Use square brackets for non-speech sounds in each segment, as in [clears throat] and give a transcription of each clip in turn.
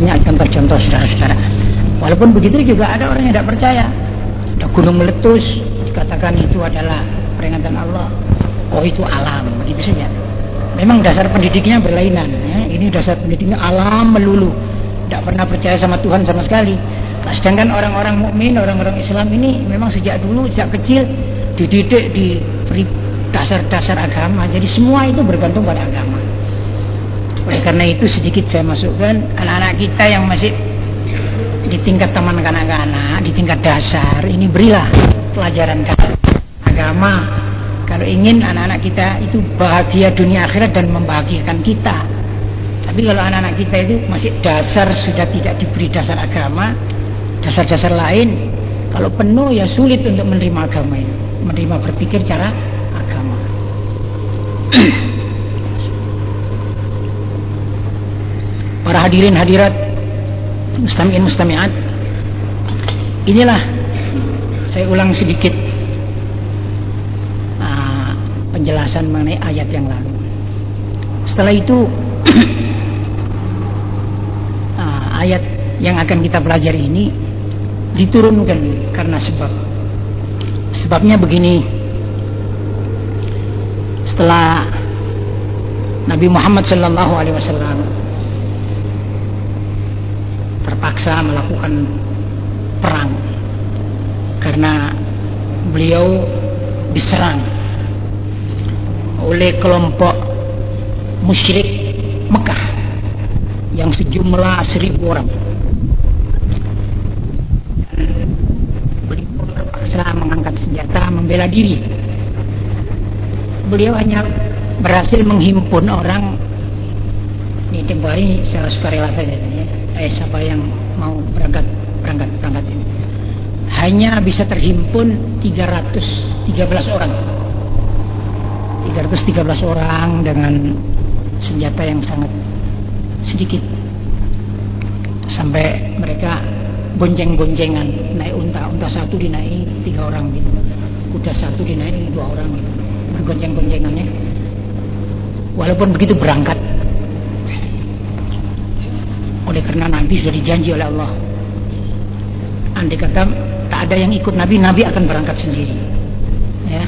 banyak contoh-contoh saudara-saudara. Walaupun begitu juga ada orang yang tidak percaya. Ada gunung meletus, dikatakan itu adalah peringatan Allah. Oh itu alam, begitu saja. Memang dasar pendidiknya berlainan. Ya. Ini dasar pendidiknya alam melulu. Tidak pernah percaya sama Tuhan sama sekali. Nah, sedangkan orang-orang mukmin, orang-orang Islam ini memang sejak dulu, sejak kecil dididik diberi dasar-dasar agama. Jadi semua itu bergantung pada agama. Oleh karena itu sedikit saya masukkan anak-anak kita yang masih di tingkat taman kanak-kanak, di tingkat dasar, ini berilah pelajaran agama. Kalau ingin anak-anak kita itu bahagia dunia akhirat dan membahagiakan kita. Tapi kalau anak-anak kita itu masih dasar sudah tidak diberi dasar agama, dasar-dasar lain, kalau penuh ya sulit untuk menerima agama ini, menerima berpikir cara agama. [clears throat] Para hadirin hadirat mustami'in mustami'at. Inilah saya ulang sedikit uh, penjelasan mengenai ayat yang lalu. Setelah itu uh, [clears throat] ayat yang akan kita pelajari ini diturunkan karena sebab. Sebabnya begini. Setelah Nabi Muhammad sallallahu alaihi wasallam terpaksa melakukan perang. Karena beliau diserang oleh kelompok musyrik Mekah yang sejumlah seribu orang. Beliau terpaksa mengangkat senjata membela diri. Beliau hanya berhasil menghimpun orang ini tempoh hari secara sukarela saja. ya eh siapa yang mau berangkat berangkat berangkat ini? Hanya bisa terhimpun 313 orang. 313 orang dengan senjata yang sangat sedikit. Sampai mereka bonceng-boncengan naik unta unta satu dinaik tiga orang gitu. Kuda satu dinaik dua orang gitu. Bergonceng-goncengannya walaupun begitu berangkat oleh karena Nabi sudah dijanji oleh Allah. Andai kata tak ada yang ikut Nabi Nabi akan berangkat sendiri. Ya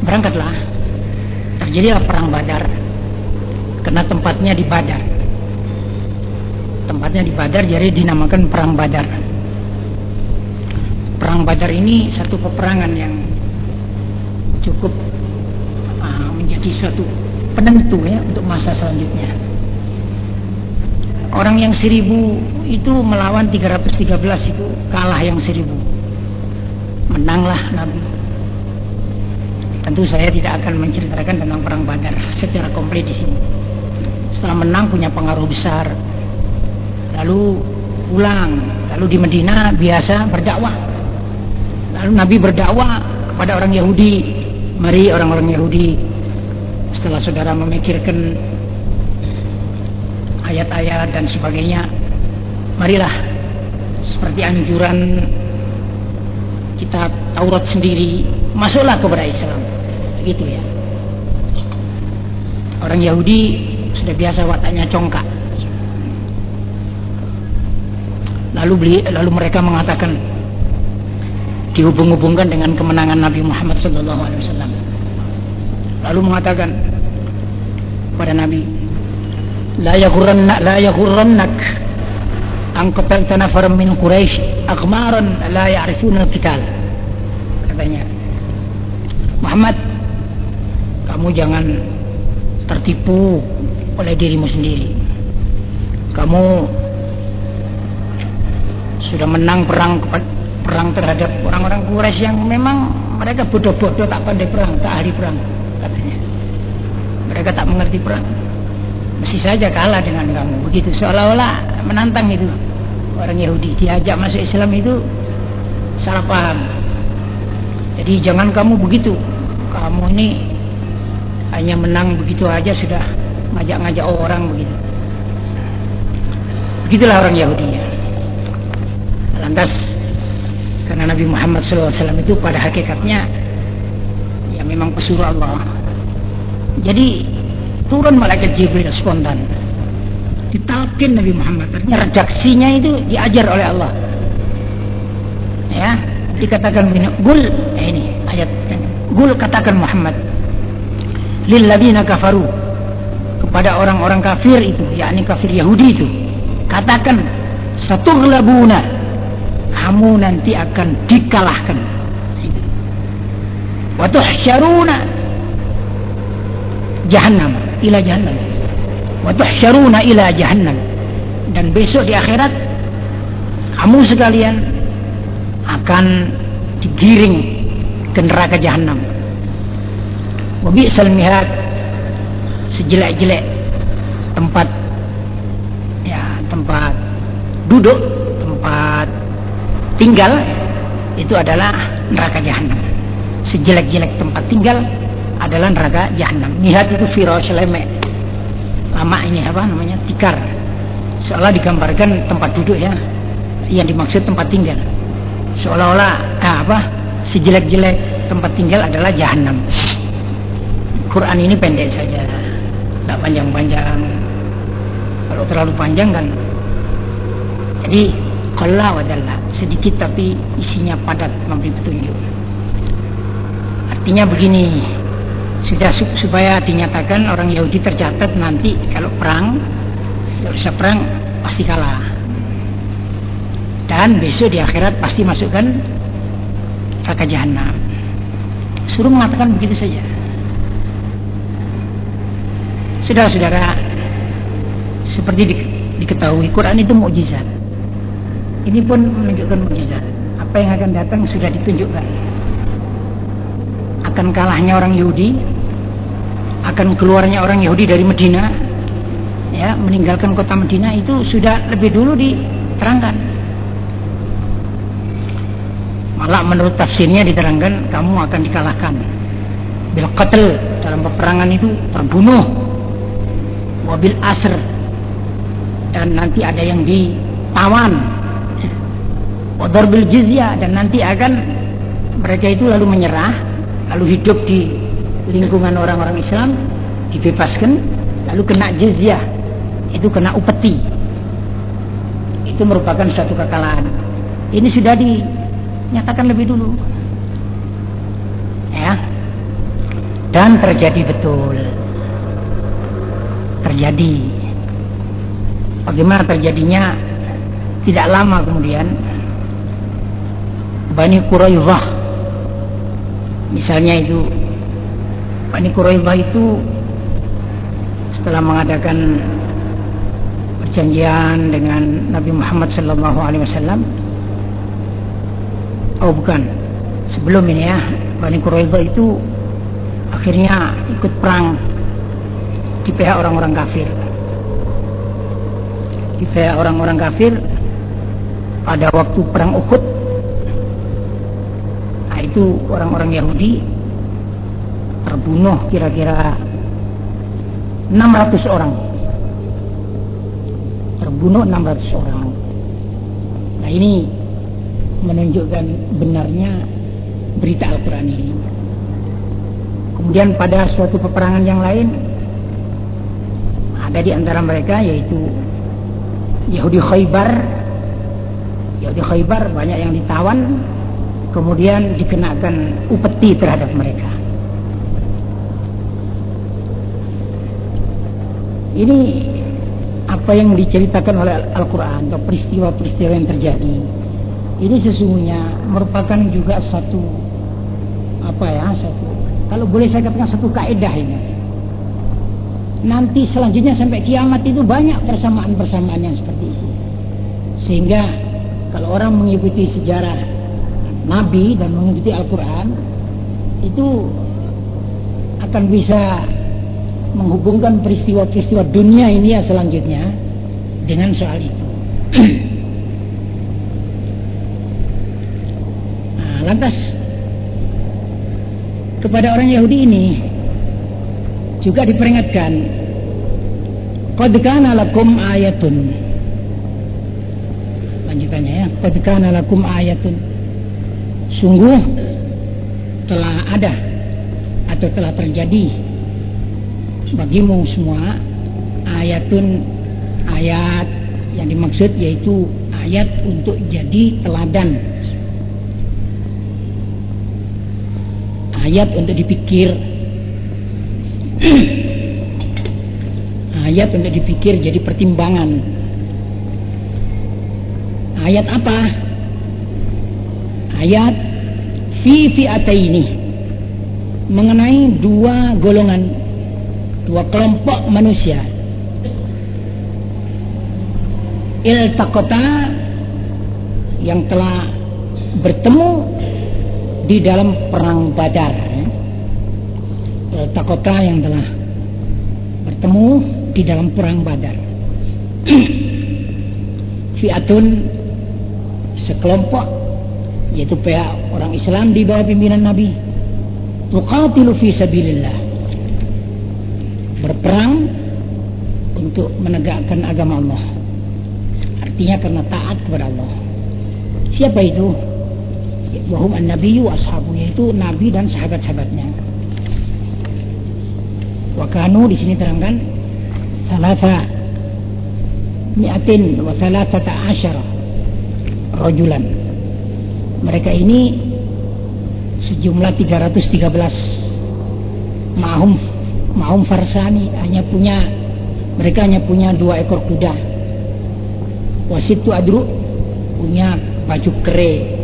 berangkatlah. Terjadilah perang Badar. Karena tempatnya di Badar. Tempatnya di Badar jadi dinamakan perang Badar. Perang Badar ini satu peperangan yang cukup uh, menjadi suatu penentu ya untuk masa selanjutnya Orang yang seribu itu melawan 313 itu kalah yang seribu. Menanglah Nabi. Tentu saya tidak akan menceritakan tentang perang Badar secara komplit di sini. Setelah menang punya pengaruh besar. Lalu pulang, lalu di Medina biasa berdakwah. Lalu Nabi berdakwah kepada orang Yahudi. Mari orang-orang Yahudi setelah saudara memikirkan ayat-ayat dan sebagainya. Marilah seperti anjuran kita Taurat sendiri masuklah kepada Islam. Begitu ya. Orang Yahudi sudah biasa wataknya congkak. Lalu beli, lalu mereka mengatakan dihubung-hubungkan dengan kemenangan Nabi Muhammad SAW lalu mengatakan pada Nabi لا يغرن لا يغرنك أن قتلت نفرا من قريش أغمارا لا يعرفون القتال katanya Muhammad kamu jangan tertipu oleh dirimu sendiri kamu sudah menang perang perang terhadap orang-orang Quraisy yang memang mereka bodoh-bodoh tak pandai perang tak ahli perang katanya mereka tak mengerti perang mesti saja kalah dengan kamu. Begitu seolah-olah menantang itu. Orang Yahudi diajak masuk Islam itu salah paham. Jadi jangan kamu begitu. Kamu ini hanya menang begitu aja sudah ngajak-ngajak orang begitu. Begitulah orang Yahudi. Ya. lantas karena Nabi Muhammad SAW itu pada hakikatnya ya memang pesuruh Allah. Jadi turun malaikat Jibril spontan. Ditalkin Nabi Muhammad. Artinya redaksinya itu diajar oleh Allah. Ya dikatakan begini gul eh, ini ayat gul katakan Muhammad. Lilladina kafaru kepada orang-orang kafir itu yakni kafir Yahudi itu katakan satu gelabuna kamu nanti akan dikalahkan. Wa tuhsyaruna jahannam ila jahannam. Wa tuhsyaruna ila jahannam. Dan besok di akhirat kamu sekalian akan digiring ke neraka jahanam wa bi'sal mihad sejelek-jelek tempat ya tempat duduk tempat tinggal itu adalah neraka jahanam sejelek-jelek tempat tinggal adalah neraka jahanam mihad itu firash lemek lama ini apa namanya tikar. Seolah digambarkan tempat duduk ya. Yang dimaksud tempat tinggal. Seolah-olah nah, apa sejelek-jelek tempat tinggal adalah jahanam Quran ini pendek saja. Tidak panjang-panjang. Kalau terlalu panjang kan. Jadi kalau adalah sedikit tapi isinya padat memberi petunjuk. Artinya begini sudah supaya dinyatakan orang Yahudi tercatat nanti kalau perang kalau bisa perang pasti kalah. Dan besok di akhirat pasti masukkan neraka jahanam. Suruh mengatakan begitu saja. Saudara-saudara seperti di, diketahui Quran itu mukjizat. Ini pun menunjukkan mukjizat. Apa yang akan datang sudah ditunjukkan akan kalahnya orang Yahudi. Akan keluarnya orang Yahudi dari Medina. Ya meninggalkan kota Medina itu sudah lebih dulu diterangkan. Malah menurut tafsirnya diterangkan kamu akan dikalahkan. Bil qatl dalam peperangan itu terbunuh. Wabil asr dan nanti ada yang ditawan. Bil jizya dan nanti akan mereka itu lalu menyerah lalu hidup di lingkungan orang-orang Islam dibebaskan lalu kena jizyah. Itu kena upeti. Itu merupakan suatu kekalahan. Ini sudah dinyatakan lebih dulu. Ya. Dan terjadi betul. Terjadi. Bagaimana terjadinya? Tidak lama kemudian Bani Quraidah misalnya itu Bani Quraidah itu setelah mengadakan perjanjian dengan Nabi Muhammad sallallahu alaihi wasallam. Oh bukan. Sebelum ini ya Bani Quraidah itu akhirnya ikut perang di pihak orang-orang kafir. Di pihak orang-orang kafir pada waktu perang nah itu orang-orang Yahudi terbunuh kira-kira 600 orang. Terbunuh 600 orang. Nah ini menunjukkan benarnya berita Al-Quran ini. Kemudian pada suatu peperangan yang lain ada di antara mereka yaitu Yahudi Khaybar. Yahudi Khaybar banyak yang ditawan kemudian dikenakan upeti terhadap mereka. Ini apa yang diceritakan oleh Al-Quran atau peristiwa-peristiwa yang terjadi. Ini sesungguhnya merupakan juga satu apa ya satu kalau boleh saya katakan satu kaidah ini. Nanti selanjutnya sampai kiamat itu banyak persamaan-persamaan yang seperti itu. Sehingga kalau orang mengikuti sejarah Nabi dan mengikuti Al-Quran itu akan bisa menghubungkan peristiwa-peristiwa dunia ini ya selanjutnya dengan soal itu. [clears throat] nah, lantas kepada orang Yahudi ini juga diperingatkan Qad lakum ayatun lanjutannya ya Qad lakum ayatun sungguh telah ada atau telah terjadi bagimu semua ayatun ayat yang dimaksud yaitu ayat untuk jadi teladan. Ayat untuk dipikir. [clears throat] Ayat untuk dipikir jadi pertimbangan. Ayat apa ayat fi ini mengenai dua golongan dua kelompok manusia iltaqata yang telah bertemu di dalam perang Badar. Iltaqata yang telah bertemu di dalam perang Badar. [clears throat] Fiatun sekelompok yaitu pihak orang Islam di bawah pimpinan Nabi. Tuqatilu fi sabilillah. Berperang untuk menegakkan agama Allah. Artinya karena taat kepada Allah. Siapa itu? Wahum an-nabiyyu ashabu yaitu nabi dan sahabat-sahabatnya. Wakanu di sini terangkan salasa mi'atin wa salasata asyara rajulan mereka ini sejumlah 313 mahum mahum farsani hanya punya mereka hanya punya dua ekor kuda. Wasitu adru punya baju kere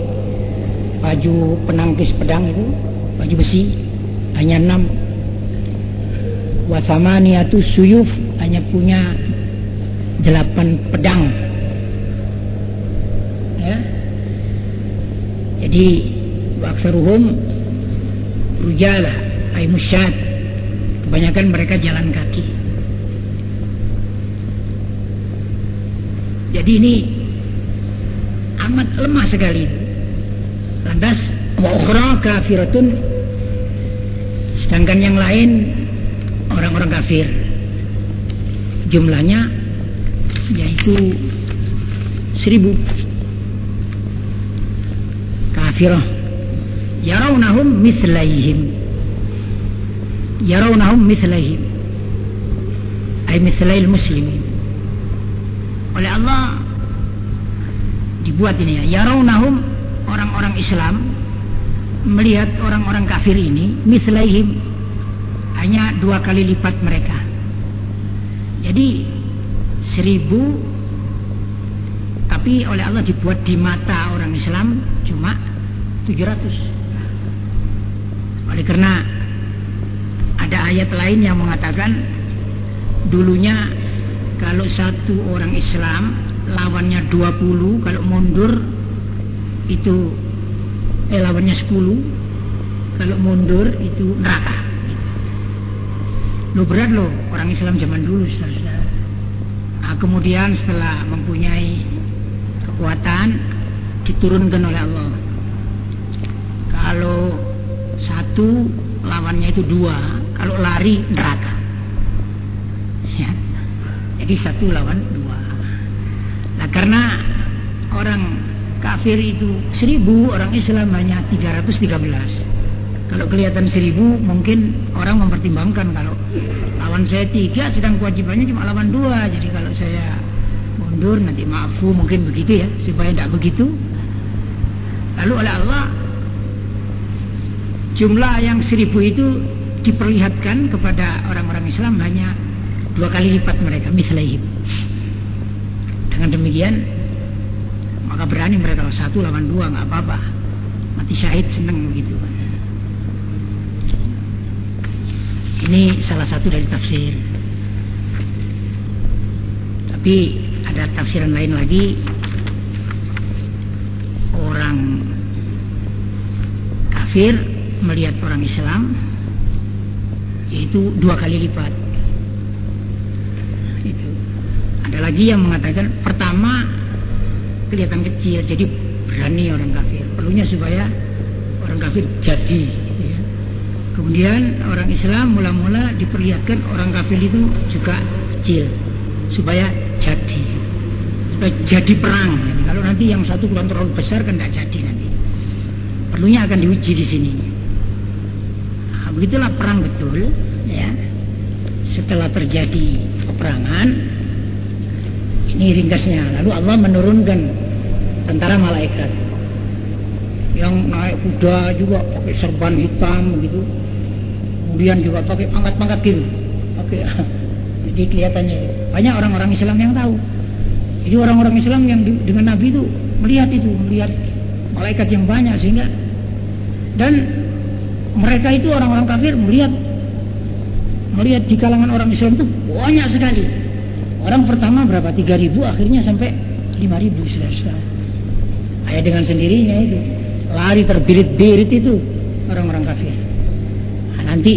baju penangkis pedang itu baju besi hanya enam. Wasamaniatu suyuf hanya punya delapan pedang ya jadi waksaruhum rujala ay musyad kebanyakan mereka jalan kaki. Jadi ini amat lemah sekali. Lantas wa kafiratun. Sedangkan yang lain orang-orang kafir. Jumlahnya yaitu seribu kafirah. Yarawnahum mithlaihim. Yarawnahum mithlaihim. Ay mithlail muslimin. Oleh Allah dibuat ini ya. Yarawnahum orang-orang Islam melihat orang-orang kafir ini mithlaihim. Hanya dua kali lipat mereka. Jadi seribu tapi oleh Allah dibuat di mata orang Islam cuma 700 oleh karena ada ayat lain yang mengatakan dulunya kalau satu orang Islam lawannya 20 kalau mundur itu eh lawannya 10 kalau mundur itu neraka. Lo berat lo orang Islam zaman dulu saudara nah, kemudian setelah mempunyai kekuatan diturunkan oleh Allah kalau satu lawannya itu dua. Kalau lari neraka. Ya. jadi satu lawan dua. Nah karena orang kafir itu seribu orang Islam hanya 313 kalau kelihatan seribu mungkin orang mempertimbangkan kalau lawan saya tiga sedang kewajibannya cuma lawan dua. Jadi kalau saya mundur nanti maafu mungkin begitu ya supaya tidak begitu. Lalu oleh Allah jumlah yang seribu itu diperlihatkan kepada orang-orang Islam hanya dua kali lipat mereka mislaihim dengan demikian maka berani mereka kalau satu lawan dua nggak apa-apa. Mati syahid senang begitu ini salah satu dari tafsir. Tapi ada tafsiran lain lagi. Orang kafir melihat orang Islam yaitu dua kali lipat. Itu. Ada lagi yang mengatakan pertama kelihatan kecil jadi berani orang kafir. Perlunya supaya orang kafir jadi ya. kemudian orang Islam mula-mula diperlihatkan orang kafir itu juga kecil supaya jadi. Supaya jadi perang. Kalau nanti yang satu kurang terlalu besar kan tidak jadi nanti. Perlunya akan diuji di sini begitulah perang betul ya setelah terjadi peperangan Ini ringkasnya. Lalu Allah menurunkan tentara malaikat yang naik kuda juga pakai serban hitam begitu. Kemudian juga pakai pangkat-pangkat gitu. Pakai [laughs] jadi kelihatannya banyak orang-orang Islam yang tahu. Jadi orang-orang Islam yang dengan Nabi itu melihat itu, melihat malaikat yang banyak sehingga dan mereka itu orang-orang kafir melihat melihat di kalangan orang Islam itu banyak sekali. Orang pertama berapa? 3000 akhirnya sampai 5000 sudah-sudah. Ayah dengan sendirinya itu lari terbirit-birit itu orang-orang kafir. Nah, nanti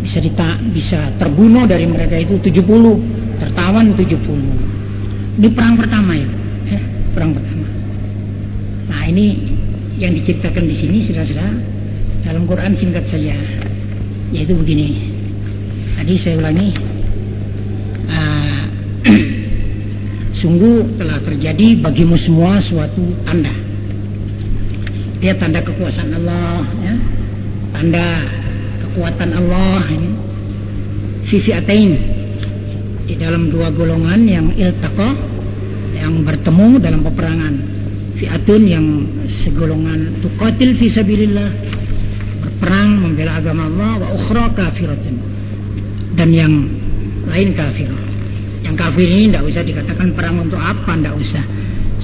bisa dita bisa terbunuh dari mereka itu 70, tertawan 70. Ini perang pertama ya. Eh, perang pertama. Nah, ini yang diceritakan di sini sudah-sudah dalam Quran singkat saja yaitu begini. Tadi saya ulangi uh, [clears throat] sungguh telah terjadi bagimu semua suatu tanda. Dia tanda kekuasaan Allah ya. Tanda kekuatan Allah ini. Atain di dalam dua golongan yang iltaqa yang bertemu dalam peperangan fi'atun yang segolongan tuqatil fi sabilillah perang membela agama Allah wa ukhra kafiratun dan yang lain kafir. Yang kafir ini tidak usah dikatakan perang untuk apa tidak usah.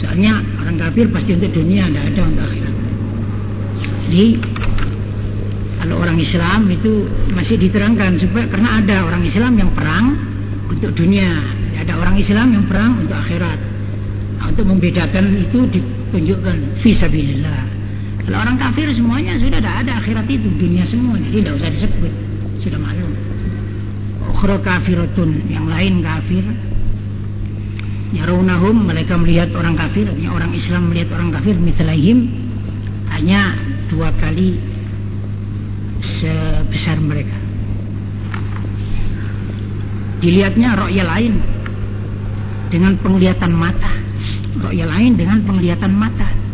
Soalnya orang kafir pasti untuk dunia tidak ada untuk akhirat. Jadi kalau orang Islam itu masih diterangkan supaya karena ada orang Islam yang perang untuk dunia. Ada orang Islam yang perang untuk akhirat untuk membedakan itu ditunjukkan visabilillah kalau orang kafir semuanya sudah tidak ada akhirat itu, dunia semua, jadi tidak usah disebut, sudah maklum. Ukhra kafiratun, yang lain kafir. Yarawunahum, mereka melihat orang kafir, artinya orang Islam melihat orang kafir, mitlahim, hanya dua kali sebesar mereka. Dilihatnya roya lain dengan penglihatan mata, roya lain dengan penglihatan mata.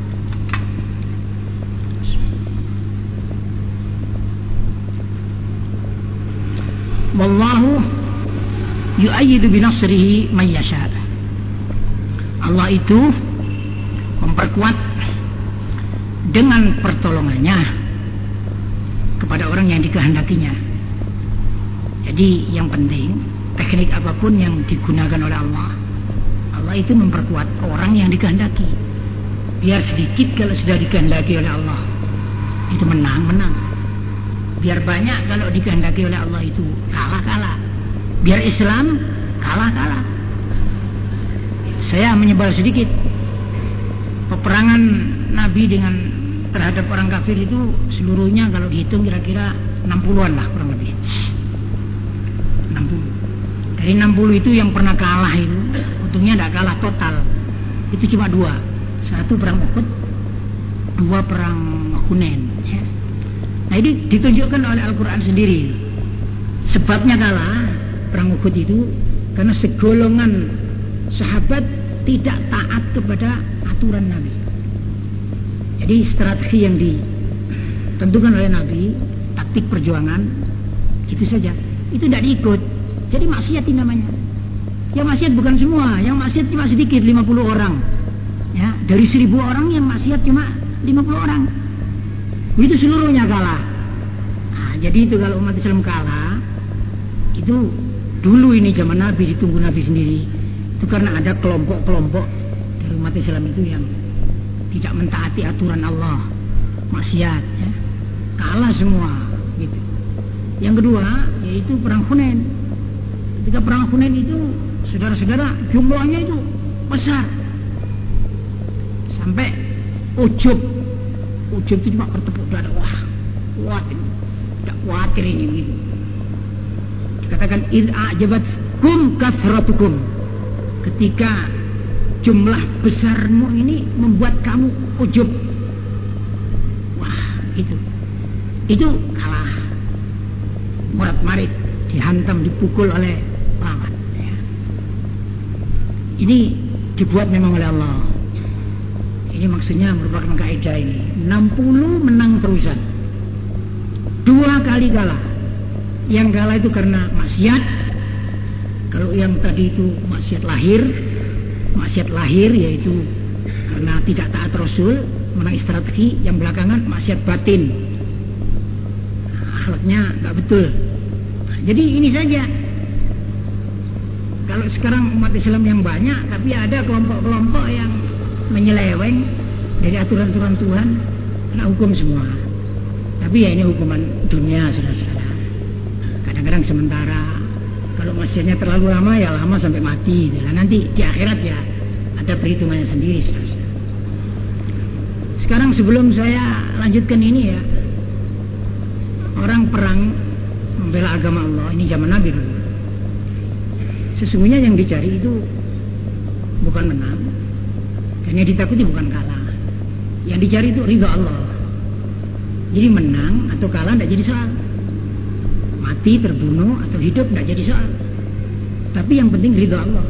wallahu yu'ayyidu binasrihi yasha Allah itu memperkuat dengan pertolongannya kepada orang yang dikehendakinya jadi yang penting teknik apa pun yang digunakan oleh Allah Allah itu memperkuat orang yang dikehendaki. Biar sedikit kalau sudah dikehendaki oleh Allah. Itu menang menang biar banyak kalau dikehendaki oleh Allah itu kalah-kalah. Biar Islam kalah-kalah. Saya menyebal sedikit. Peperangan Nabi dengan terhadap orang kafir itu seluruhnya kalau dihitung kira-kira 60-an lah kurang lebih. 60 dari 60 itu yang pernah kalah itu untungnya tidak kalah total itu cuma dua satu perang Uhud dua perang Hunain ya. Nah ini ditunjukkan oleh Al-Quran sendiri. Sebabnya kalah perang Uhud itu karena segolongan sahabat tidak taat kepada aturan Nabi. Jadi strategi yang ditentukan oleh Nabi, taktik perjuangan, itu saja. Itu tidak diikut. Jadi maksiat namanya. Yang maksiat bukan semua, yang maksiat cuma sedikit, 50 orang. Ya, dari 1000 orang yang maksiat cuma 50 orang. Itu seluruhnya kalah. Nah, jadi itu kalau umat Islam kalah, itu dulu ini zaman Nabi ditunggu Nabi sendiri. Itu karena ada kelompok-kelompok dari umat Islam itu yang tidak mentaati aturan Allah, maksiat, ya. kalah semua. Gitu. Yang kedua yaitu perang Hunain. Ketika perang Hunain itu saudara-saudara jumlahnya itu besar. Sampai ujub. Ujung itu cuma bertepuk dada. Wah kuat ini. Tidak khawatir ini. Gitu. katakan jabat kum kasratukum ketika jumlah besarmu ini membuat kamu ujub. Wah itu. Itu kalah. Murat marit dihantam dipukul oleh. Ini dibuat memang oleh Allah ini maksudnya merupakan kaidah ini. 60 menang terusan. Dua kali kalah. Yang kalah itu karena maksiat. Kalau yang tadi itu maksiat lahir, maksiat lahir yaitu karena tidak taat Rasul, menang strategi, yang belakangan maksiat batin. Akhlaknya nggak betul. Jadi ini saja. Kalau sekarang umat Islam yang banyak, tapi ada kelompok-kelompok yang menyeleweng dari aturan-aturan Tuhan, kena hukum semua. Tapi ya ini hukuman dunia sudah. Kadang-kadang sementara, kalau maksiatnya terlalu lama ya lama sampai mati. Nah, nanti di akhirat ya ada perhitungannya sendiri. Sekarang sebelum saya lanjutkan ini ya, orang perang membela agama Allah ini zaman Nabi dulu. Sesungguhnya yang dicari itu bukan menang, dan yang ditakuti bukan kalah. Yang dicari itu ridho Allah. Jadi menang atau kalah tidak jadi soal mati, terbunuh atau hidup tidak jadi soal. Tapi yang penting ridho Allah.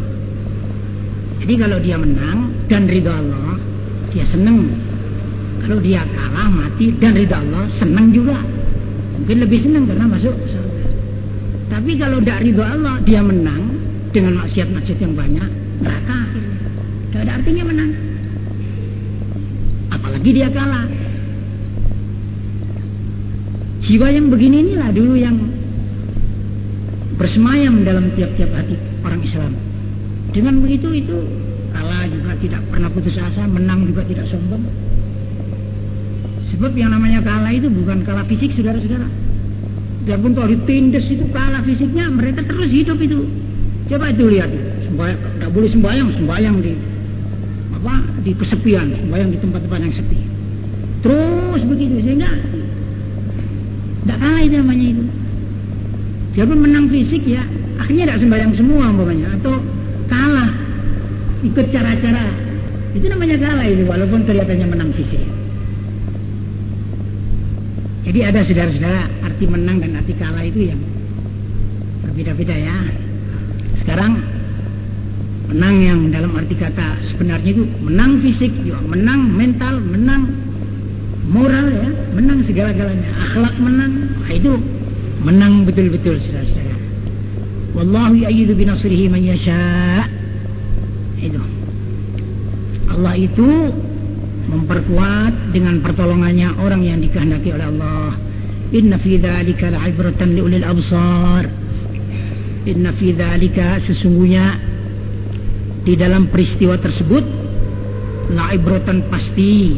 Jadi kalau dia menang dan ridho Allah, dia senang. Kalau dia kalah, mati dan ridho Allah, senang juga. Mungkin lebih senang karena masuk. Tapi kalau tidak ridho Allah, dia menang dengan maksiat-maksiat yang banyak, neraka akhirnya. Tidak ada artinya menang. Apalagi dia kalah. Jiwa yang begini inilah dulu yang bersemayam dalam tiap-tiap hati orang Islam. Dengan begitu itu kalah juga tidak pernah putus asa, menang juga tidak sombong. Sebab yang namanya kalah itu bukan kalah fisik saudara-saudara. Biarpun kalau ditindas itu kalah fisiknya, mereka terus hidup itu. Coba itu lihat, tidak boleh sembahyang, sembahyang di apa di kesepian, sembahyang di tempat-tempat yang sepi. Terus begitu sehingga tidak kalah itu namanya itu. Biarpun menang fisik ya, akhirnya tidak sembahyang semua umpamanya atau kalah ikut cara-cara. Itu namanya kalah itu walaupun kelihatannya menang fisik. Jadi ada saudara-saudara arti menang dan arti kalah itu yang berbeda-beda ya. Sekarang menang yang dalam arti kata sebenarnya itu menang fisik, juga menang mental, menang moral ya, menang segala-galanya, akhlak menang, nah, itu menang betul-betul saudara-saudara. Wallahu ya'yidu binasrihi man yasha. Itu. Allah itu memperkuat dengan pertolongannya orang yang dikehendaki oleh Allah. Inna fi dzalika la'ibratan liulil absar. Inna fi dzalika sesungguhnya di dalam peristiwa tersebut la'ibratan pasti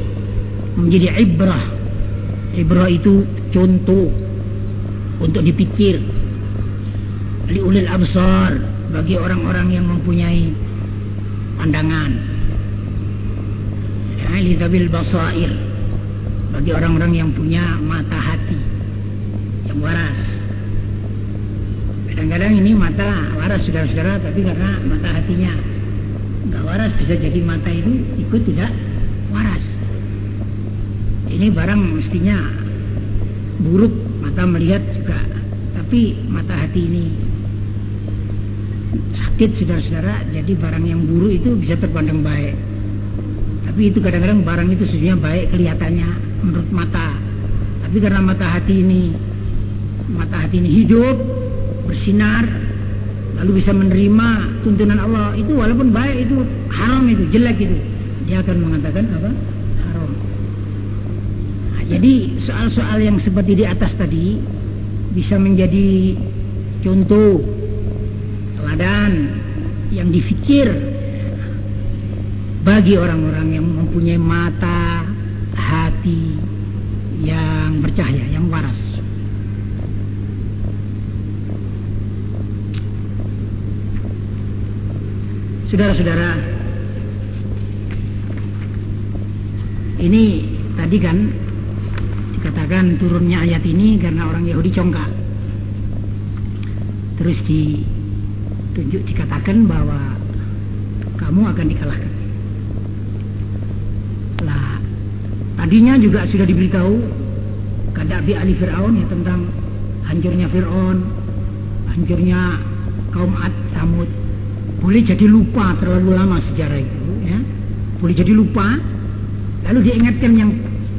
menjadi ibrah. Ibrah itu contoh untuk dipikir. Liulil absar bagi orang-orang yang mempunyai pandangan. Ya, basair bagi orang-orang yang punya mata hati yang waras kadang-kadang ini mata waras saudara-saudara tapi karena mata hatinya nggak waras bisa jadi mata itu ikut tidak waras. Ini barang mestinya buruk mata melihat juga tapi mata hati ini sakit saudara-saudara jadi barang yang buruk itu bisa terpandang baik. Tapi itu kadang-kadang barang itu sebenarnya baik kelihatannya menurut mata. Tapi karena mata hati ini mata hati ini hidup bersinar lalu bisa menerima tuntunan Allah. Itu walaupun baik itu haram itu jelek itu. Dia akan mengatakan apa? Jadi soal-soal yang seperti di atas tadi bisa menjadi contoh teladan yang difikir bagi orang-orang yang mempunyai mata hati yang bercahaya, yang waras. Saudara-saudara, ini tadi kan dikatakan turunnya ayat ini karena orang Yahudi congkak. Terus ditunjuk dikatakan bahwa kamu akan dikalahkan. Lah, tadinya juga sudah diberitahu kadabi Ali Fir'aun ya tentang hancurnya Fir'aun, hancurnya kaum Ad Samud. Boleh jadi lupa terlalu lama sejarah itu ya. Boleh jadi lupa. Lalu diingatkan yang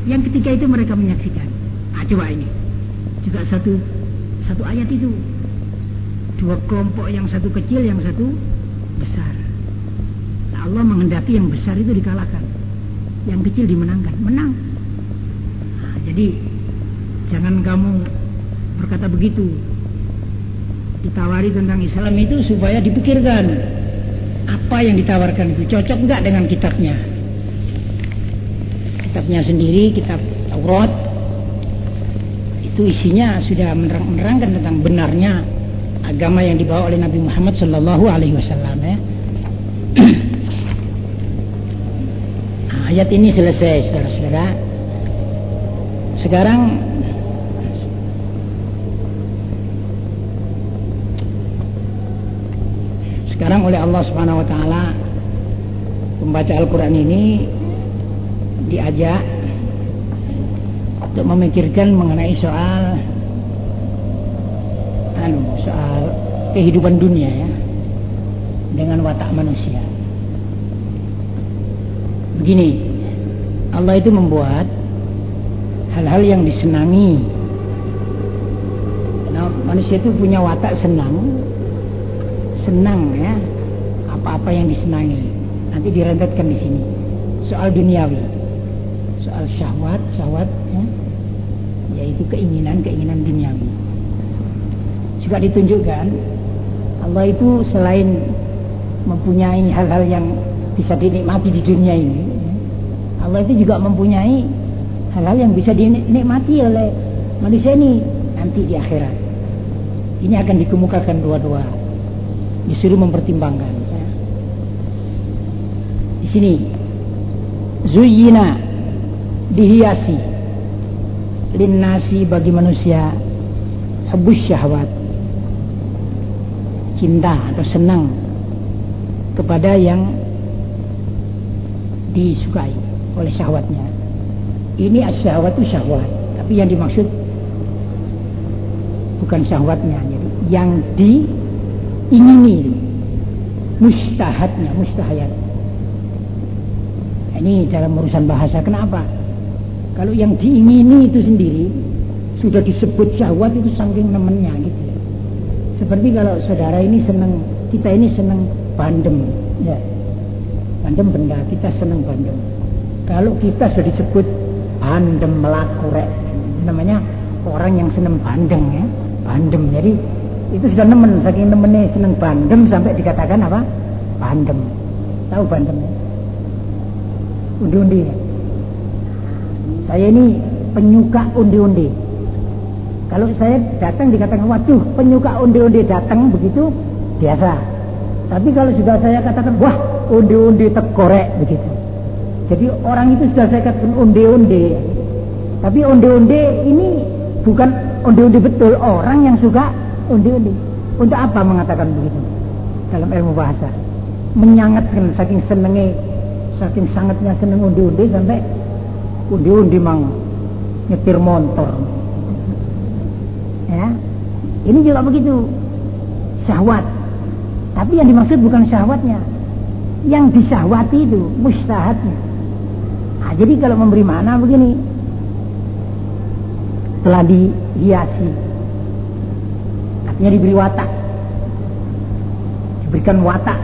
yang ketika itu mereka menyaksikan. Nah, coba ini. Juga satu satu ayat itu. dua kelompok yang satu kecil yang satu besar nah, Allah menghendaki yang besar itu dikalahkan yang kecil dimenangkan menang nah, jadi jangan kamu berkata begitu ditawari tentang Islam itu supaya dipikirkan apa yang ditawarkan itu cocok enggak dengan kitabnya? Kitabnya sendiri kitab Taurat. Itu isinya sudah menerangkan tentang benarnya agama yang dibawa oleh Nabi Muhammad Sallallahu Alaihi Wasallam ya. [clears throat] ayat ini selesai saudara-saudara. Sekarang Sekarang oleh Allah Subhanahu wa taala pembaca Al-Qur'an ini diajak untuk memikirkan mengenai soal anu, soal kehidupan dunia ya dengan watak manusia. Begini, Allah itu membuat hal-hal yang disenangi. Nah, manusia itu punya watak senang, senang ya. Apa-apa yang disenangi. Nanti direntetkan di sini. Soal duniawi. Soal syahwat syahwat ya, yaitu keinginan keinginan duniawi. Juga ditunjukkan Allah itu selain mempunyai hal-hal yang bisa dinikmati di dunia ini ya, Allah itu juga mempunyai hal-hal yang bisa dinikmati oleh manusia ini nanti di akhirat. Ini akan dikemukakan dua-dua disuruh mempertimbangkan. Di sini zuyina dihiasi linnasi bagi manusia hubus syahwat cinta atau senang kepada yang disukai oleh syahwatnya ini syahwat itu syahwat tapi yang dimaksud bukan syahwatnya jadi yang di ingini mustahadnya mustahayat. Ini dalam urusan bahasa kenapa? Kalau yang diingini itu sendiri sudah disebut syahwat itu saking nemennya gitu ya. seperti kalau saudara ini senang kita ini senang bandem ya. Bandem benda kita senang bandem. Kalau kita sudah disebut bandem melakurek namanya orang yang senang bandeng ya. Bandem jadi itu sudah nemen saking nemennya seneng bandem sampai dikatakan apa? Bandem. Tahu bandem? Undi-undi. Ya? saya ini penyuka undi-undi. Kalau saya datang dikatakan waduh penyuka undi-undi datang begitu biasa. Tapi kalau sudah saya katakan wah undi-undi tegorek begitu. Jadi orang itu sudah saya katakan undi-undi. Tapi undi-undi ini bukan undi-undi betul. Orang yang suka undi-undi. Untuk apa mengatakan begitu? Dalam ilmu bahasa. Menyangatkan saking senengnya, saking sangatnya seneng undi-undi sampai undi-undi mang nyetir motor. Ya. Ini juga begitu. Syahwat. Tapi yang dimaksud bukan syahwatnya. Yang disyahwati itu mustahatnya. Nah, jadi kalau memberi mana begini. Telah dihiasi artinya diberi watak. Diberikan watak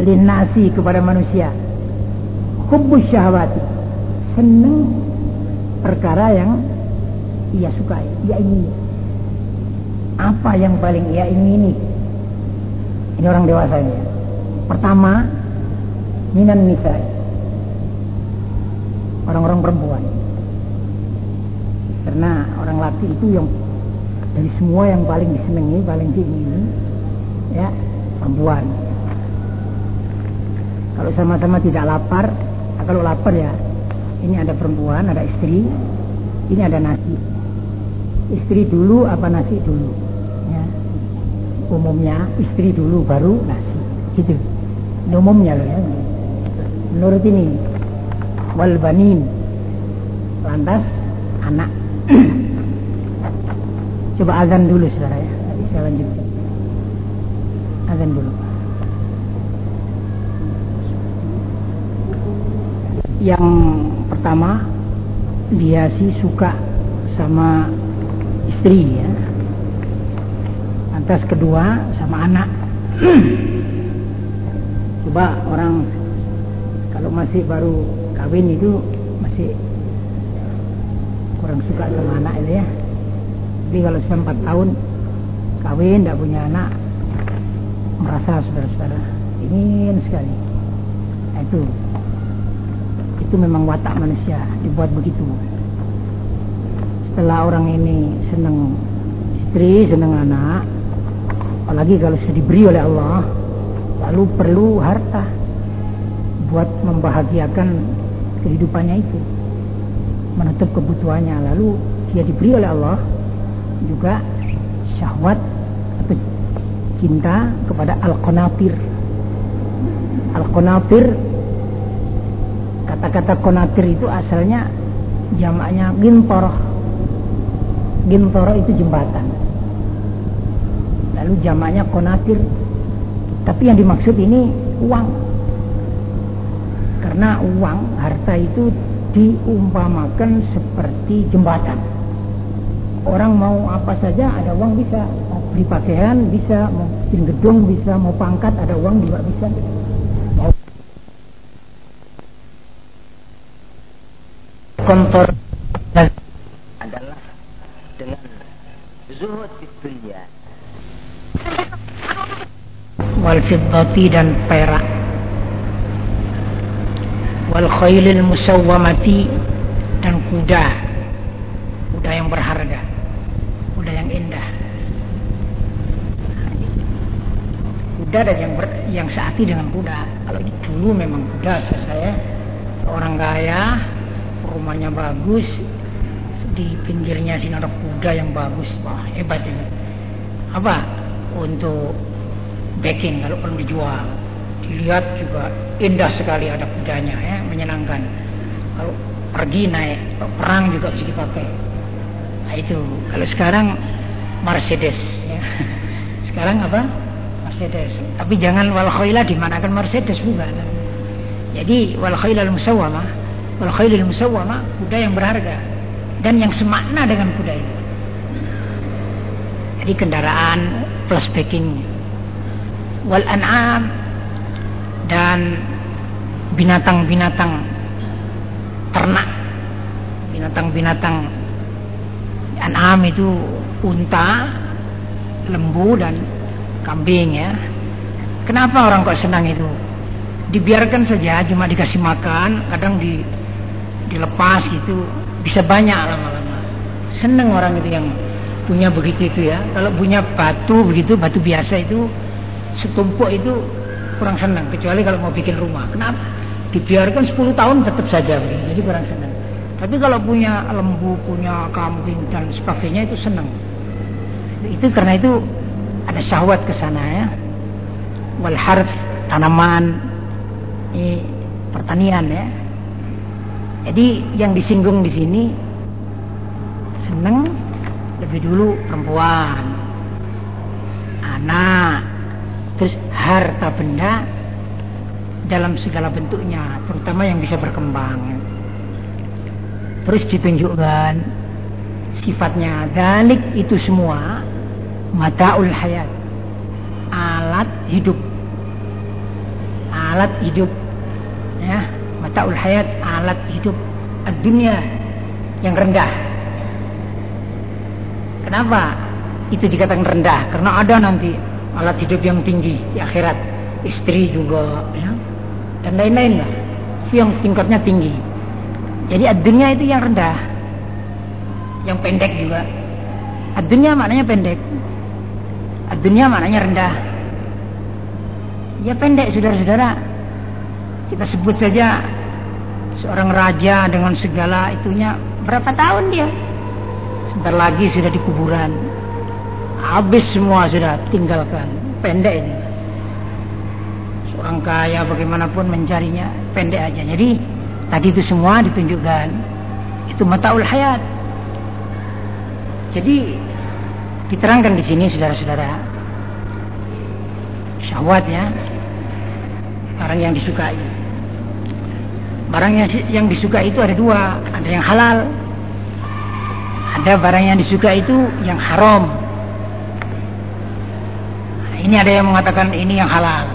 linasi kepada manusia. Hubbus syahwati. Senang perkara yang ia sukai ia ingini. Apa yang paling ia ingini? Ini orang dewasa ini. Pertama minan nisa orang-orang perempuan. Karena orang laki itu yang dari semua yang paling disenangi paling diingini ya perempuan. Kalau sama-sama tidak lapar nah kalau lapar ya ini ada perempuan ada istri ini ada nasi. Istri dulu apa nasi dulu? Ya umumnya istri dulu baru nasi gitu. Ini umumnya loh ya. Menurut ini wal banin lantas anak [clears throat] Coba azan dulu saudara ya. Saya lanjutkan. Azan dulu. Yang pertama dia sih suka sama istri ya. prioritas kedua sama anak [clears throat] coba orang kalau masih baru kawin itu masih kurang suka sama anak itu ya tapi kalau sudah empat tahun kawin tidak punya anak merasa saudara-saudara. Ingin sekali. Nah, itu. Itu memang watak manusia dibuat begitu. Setelah orang ini senang istri senang anak apalagi kalau sudah diberi oleh Allah lalu perlu harta buat membahagiakan kehidupannya itu. Menutup kebutuhannya lalu dia diberi oleh Allah juga syahwat atau cinta kepada al-qanatir. Al-qanatir kata-kata konatir itu asalnya jamaknya gintoroh gintoroh itu jembatan. Lalu jamaknya konatir tapi yang dimaksud ini uang. Karena uang harta itu diumpamakan seperti jembatan. Orang mau apa saja ada uang bisa, mau beli pakaian bisa, mau bikin gedung bisa, mau pangkat ada uang juga bisa. Mau kontor adalah dengan zuhud di dunia wal fiddati dan perak. Wal khailil musawwamati dan kuda kuda yang berharga kuda yang indah kuda dan yang ber, yang seati dengan kuda. Kalau dulu memang kuda saya. Orang kaya rumahnya bagus di pinggirnya sini ada kuda yang bagus. Wah hebat ini. Apa? Untuk backing kalau perlu dijual. Dilihat juga indah sekali ada kudanya ya menyenangkan. Kalau pergi naik perang juga bisa dipakai. Nah itu. Kalau sekarang Mercedes ya. [laughs] sekarang apa Mercedes. Tapi jangan wal khayla dimanakan Mercedes bukan. Jadi wal khayla musawwama wal khayla musawwama kuda yang berharga. Dan yang semakna dengan kuda itu. Jadi kendaraan plus backing wal an'am dan binatang-binatang ternak. Binatang-binatang an'am itu unta lembu dan kambing ya. Kenapa orang kok senang itu? Dibiarkan saja cuma dikasih makan kadang di dilepas gitu. Bisa banyak lama-lama. Seneng orang itu yang punya begitu itu ya. Kalau punya batu begitu batu biasa itu setumpuk itu kurang senang kecuali kalau mau bikin rumah. Kenapa? Dibiarkan 10 tahun tetap saja begini jadi kurang senang. Tapi kalau punya lembu punya kambing dan sebagainya itu senang. Itu karena itu ada syahwat ke sana ya. Wal harf tanaman ini pertanian ya. Jadi yang disinggung di sini senang lebih dulu perempuan. Anak. Terus harta benda dalam segala bentuknya terutama yang bisa berkembang. Terus ditunjukkan sifatnya. Dalik itu semua mataul hayat. Alat hidup. Alat hidup. Ya mataul hayat alat hidup. Dunia yang rendah. Kenapa itu dikatakan rendah? Karena ada nanti alat hidup yang tinggi di akhirat. Istri juga ya dan lain-lain lah. Yang tingkatnya tinggi. Jadi dunia itu yang rendah. Yang pendek juga. Dunia maknanya pendek dunia maknanya rendah. Ya pendek saudara-saudara. Kita sebut saja seorang raja dengan segala itunya berapa tahun dia? Sebentar lagi sudah di kuburan. Habis semua sudah tinggalkan. Pendek ini. Seorang kaya bagaimanapun mencarinya pendek aja. Jadi tadi itu semua ditunjukkan. Itu mataul hayat. Jadi diterangkan di sini saudara-saudara syahwat ya barang yang disukai barang yang, yang disukai itu ada dua ada yang halal ada barang yang disukai itu yang haram ini ada yang mengatakan ini yang halal.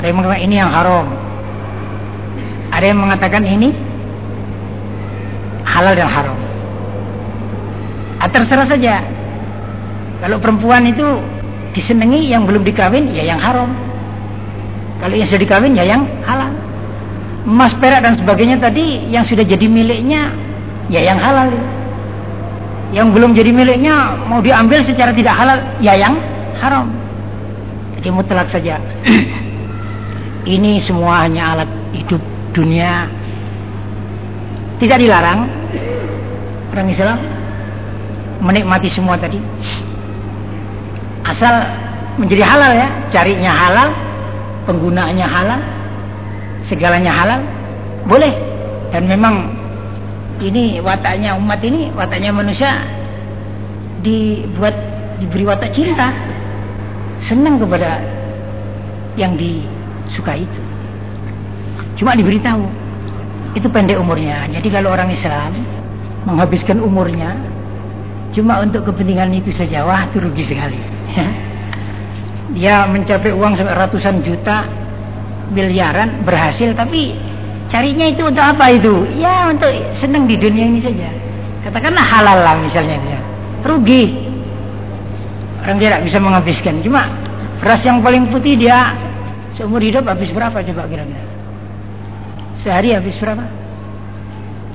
Ada yang mengatakan ini yang haram. Ada yang mengatakan ini halal dan haram. Ah, terserah saja. Kalau perempuan itu disenangi yang belum dikawin ya yang haram. Kalau yang sudah dikawin ya yang halal. Emas perak dan sebagainya tadi yang sudah jadi miliknya ya yang halal. Yang belum jadi miliknya mau diambil secara tidak halal ya yang haram. Jadi mutlak saja. [clears throat] Ini semua hanya alat hidup dunia. Tidak dilarang orang Islam menikmati semua tadi. Asal menjadi halal ya carinya halal penggunaannya halal segalanya halal boleh. Dan memang ini wataknya umat ini wataknya manusia dibuat diberi watak cinta senang kepada yang disukai itu. Cuma diberitahu itu pendek umurnya. Jadi kalau orang Islam menghabiskan umurnya cuma untuk kepentingan itu saja. Wah itu rugi sekali. [laughs] Dia mencapai uang sampai ratusan juta miliaran berhasil. Tapi carinya itu untuk apa itu? Ya untuk senang di dunia ini saja. Katakanlah halal lah misalnya itu rugi. Orang tidak bisa menghabiskan. Cuma beras yang paling putih dia seumur hidup habis berapa coba kira-kira? Sehari habis berapa?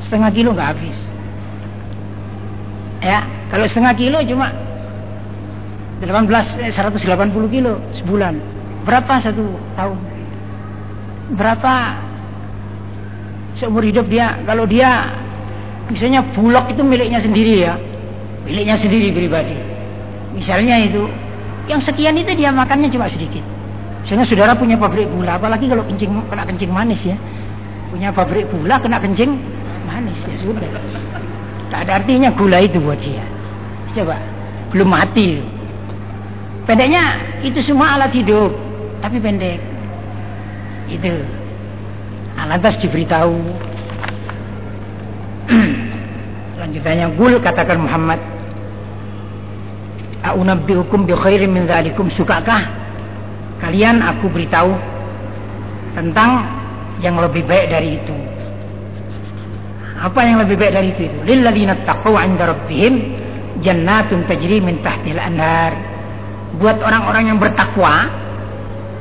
Setengah kilo nggak habis. Ya kalau setengah kilo cuma 18 eh, 180 kilo sebulan. Berapa satu tahun? Berapa seumur hidup dia? Kalau dia misalnya bulog itu miliknya sendiri ya. Miliknya sendiri pribadi. Misalnya itu yang sekian itu dia makannya cuma sedikit. Misalnya saudara punya pabrik gula, apalagi kalau kencing kena kencing manis ya. Punya pabrik gula kena kencing manis ya sudah. Tak ada artinya gula itu buat dia. Coba belum mati Pendeknya itu semua alat hidup, tapi pendek. Itu. Nah, lantas diberitahu. [clears throat] Lanjutannya gul katakan Muhammad. A'unabbiukum bi khairin min dzalikum sukakah kalian aku beritahu tentang yang lebih baik dari itu. Apa yang lebih baik dari itu? Lilladzina taqaw 'inda rabbihim jannatun tajri min tahtil anhar. Buat orang-orang yang bertakwa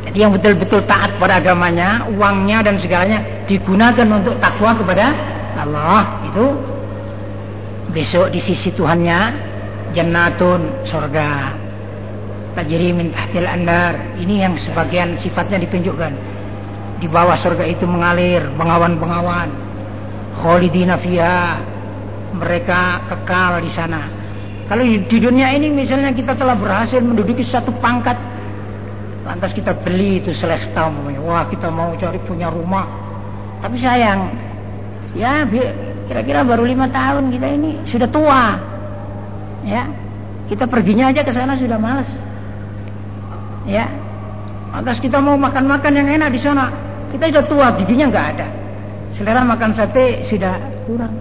jadi yang betul-betul taat pada agamanya uangnya dan segalanya digunakan untuk takwa kepada Allah. Itu besok di sisi Tuhannya jannatun surga. Tajri min tahtil andar ini yang sebagian sifatnya ditunjukkan. Di bawah surga itu mengalir bengawan-bengawan. Khalidina fiha. Mereka kekal di sana kalau di dunia ini misalnya kita telah berhasil menduduki satu pangkat, lantas kita beli itu selesta, wah kita mau cari punya rumah, tapi sayang, ya kira-kira baru lima tahun kita ini sudah tua, ya kita perginya aja ke sana sudah males, ya, lantas kita mau makan-makan yang enak di sana, kita sudah tua, giginya nggak ada, selera makan sate sudah kurang,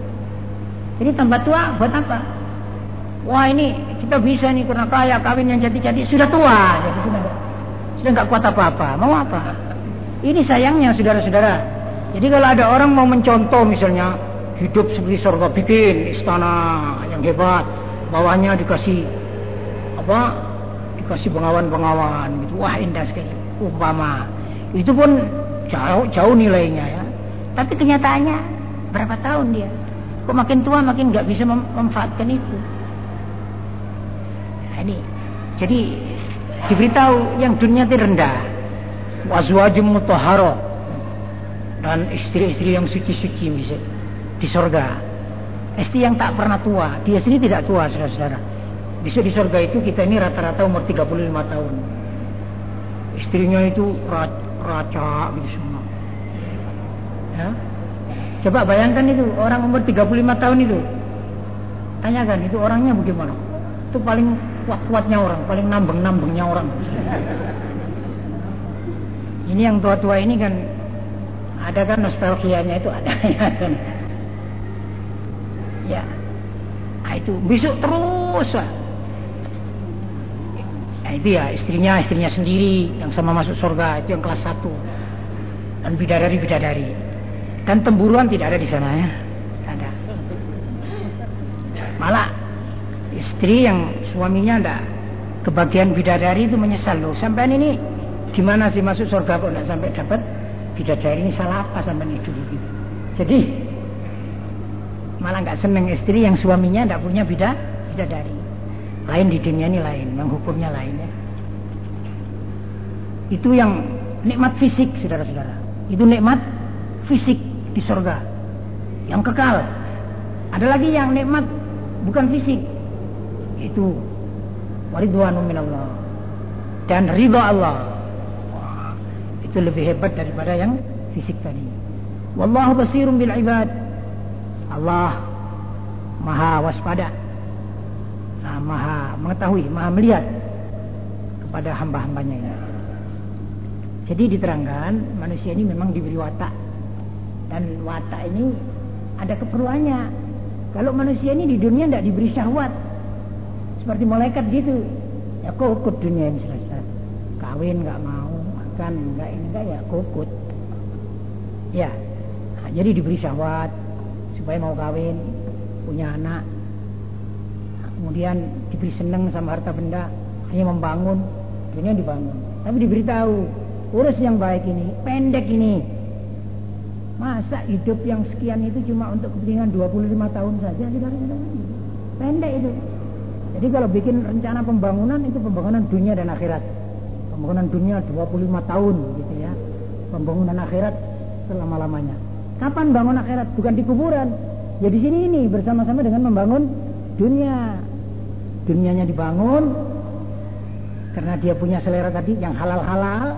ini tambah tua buat apa? Wah ini kita bisa nih karena kaya kawin yang jadi-jadi sudah tua, jadi sudah sudah nggak kuat apa-apa. Mau apa? Ini sayangnya saudara-saudara. Jadi kalau ada orang mau mencontoh misalnya hidup seperti surga bikin istana yang hebat, bawahnya dikasih apa? Dikasih bengawan-bengawan gitu. Wah indah sekali. Umpama itu pun jauh jauh nilainya ya. Tapi kenyataannya berapa tahun dia? Kok makin tua makin nggak bisa memanfaatkan itu ini. Jadi diberitahu yang dunia itu rendah. Wazwajum mutahhara. Dan istri-istri yang suci-suci bisa di surga istri yang tak pernah tua. Dia sendiri tidak tua saudara-saudara. Bisa di surga itu kita ini rata-rata umur 35 tahun. Istrinya itu raca gitu semua. Ya? Coba bayangkan itu orang umur 35 tahun itu. Tanyakan itu orangnya bagaimana? Itu paling kuat-kuatnya orang, paling nambeng-nambengnya orang. Ini yang tua-tua ini kan ada kan nostalgianya itu ada [laughs] ya kan. Ya. Nah, itu besok terus. Nah, itu ya istrinya, istrinya sendiri yang sama masuk surga itu yang kelas satu dan bidadari bidadari. Dan temburuan tidak ada di sana ya, ada. Malah istri yang suaminya tidak kebagian bidadari itu menyesal loh. Sampai ini gimana sih masuk surga kok tidak sampai dapat bidadari ini salah apa sampai ini dulu gitu. Jadi malah nggak seneng istri yang suaminya tidak punya bida bidadari. Lain di dunia ini lain, yang hukumnya lain ya. Itu yang nikmat fisik, saudara-saudara. Itu nikmat fisik di surga. Yang kekal. Ada lagi yang nikmat bukan fisik. Itu waridwanu minallah. Dan ridha Allah. Wah, itu lebih hebat daripada yang fisik tadi. Wallahu basirun bil ibad. Allah maha waspada nah, maha mengetahui, maha melihat kepada hamba-hambanya ini. Jadi diterangkan manusia ini memang diberi watak dan watak ini ada keperluannya. Kalau manusia ini di dunia tidak diberi syahwat seperti malaikat gitu, ya kokut dunia ini selesai. Kawin nggak mau, makan nggak ini nggak ya kokut. Ya, nah, jadi diberi syahwat supaya mau kawin, punya anak, kemudian diberi senang sama harta benda hanya membangun dunia dibangun. Tapi diberitahu urus yang baik ini pendek ini. Masa hidup yang sekian itu cuma untuk kepentingan 25 tahun saja pendek itu jadi kalau bikin rencana pembangunan itu pembangunan dunia dan akhirat. Pembangunan dunia 25 tahun gitu ya. Pembangunan akhirat selama-lamanya. Kapan bangun akhirat? Bukan di kuburan. Ya di sini ini bersama-sama dengan membangun dunia. Dunianya dibangun karena dia punya selera tadi yang halal-halal.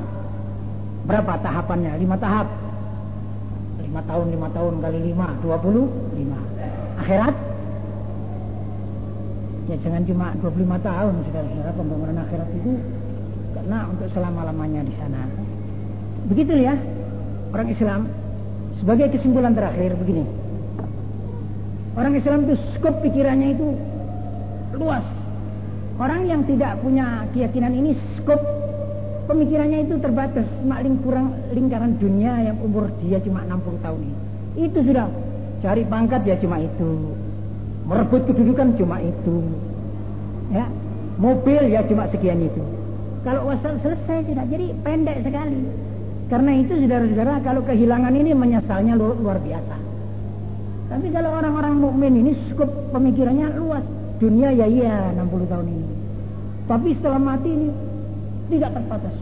Berapa tahapannya? Lima tahap. Lima tahun lima tahun kali lima dua puluh lima. Akhirat ya jangan cuma dua puluh lima tahun saudara-saudara pembangunan akhirat itu karena untuk selama-lamanya di sana begitu ya orang Islam sebagai kesimpulan terakhir begini orang Islam itu skop pikirannya itu luas. Orang yang tidak punya keyakinan ini skop pemikirannya itu terbatas, maling kurang lingkaran dunia yang umur dia cuma 60 tahun ini. Itu sudah cari pangkat ya cuma itu. Merebut kedudukan cuma itu. Ya, mobil ya cuma sekian itu. Kalau wasal selesai sudah jadi pendek sekali. Karena itu saudara-saudara kalau kehilangan ini menyesalnya luar, luar biasa. Tapi kalau orang-orang mukmin ini skop pemikirannya luas dunia ya iya 60 tahun ini. Tapi setelah mati ini tidak terbatas.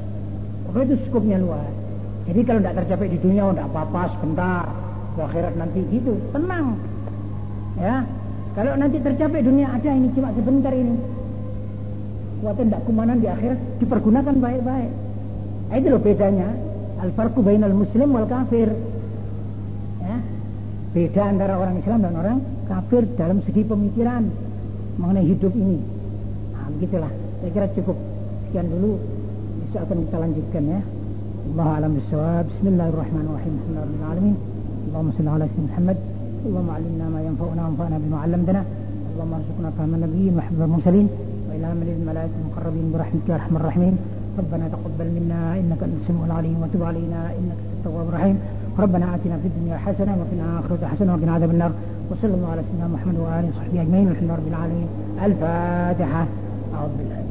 Pokoknya itu skupnya luas. Jadi kalau tidak tercapai di dunia, tidak oh, apa-apa sebentar. Akhirat nanti gitu, tenang. Ya, kalau nanti tercapai dunia ada ini cuma sebentar ini. Kuatnya tidak kumanan di akhirat dipergunakan baik-baik. Nah, itu loh bedanya. Al-farqu bainal muslim wal kafir. Ya. Beda antara orang Islam dan orang kafir dalam segi pemikiran mengenai hidup ini. Nah, begitulah. Saya kira cukup. Sekian dulu. Besok akan kita lanjutkan ya. Allah alam bisawab. Bismillahirrahmanirrahim. Bismillahirrahmanirrahim. Allahumma salli ala Muhammad. Allahumma alimna ma yanfa'una wanfa'na bima 'allamtana. اللهم ارزقنا فهم النبيين وحفظ المرسلين وإلى عمل الملائكة المقربين برحمتك يا أرحم الراحمين. ربنا تقبل منا إنك أنت السميع العليم وتب علينا إنك أنت التواب الرحيم. ربنا آتنا في الدنيا حسنة وفي الآخرة حسنة وقنا عذاب النار. وصلى الله على سيدنا محمد وآله وصحبه أجمعين والحمد لله رب العالمين. الفاتحة. أعوذ بالله.